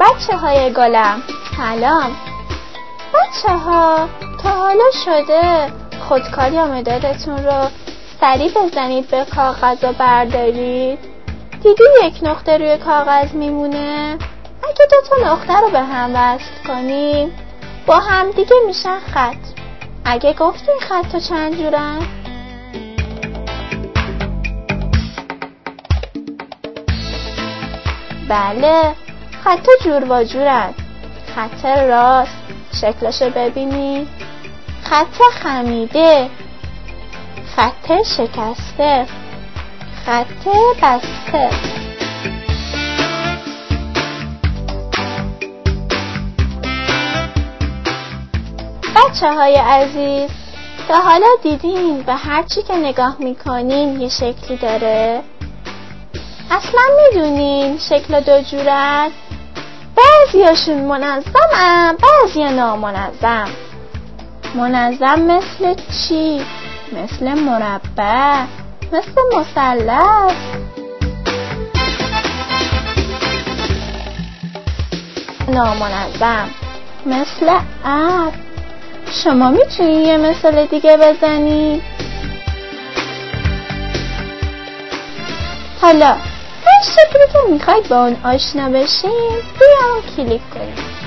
بچه های گلم سلام. بچه ها تا حالا شده خودکاری یا مدادتون رو سریع بزنید به کاغذ و بردارید. دیدی یک نقطه روی کاغذ میمونه؟ اگه دوتا نقطه رو به هم وصل کنیم با هم دیگه میشن خط. اگه گفتین خط چند جورن؟ بله. خط جور و جورن. خط راست شکلشو ببینی. خط خمیده. خط شکسته. خط بسته. بچه های عزیز تا حالا دیدین به هر چی که نگاه می‌کنین یه شکلی داره؟ اصلا می‌دونین شکل دو جورن؟ بعضیاشون منظمن بعضی نامنظم منظم مثل چی؟ مثل مربع مثل مثلث نامنظم مثل اب شما می‌تونی یه مثال دیگه بزنی؟ حالا هر شکلی که می‌خواید با اون آشنا بشین بیام کلیک کنید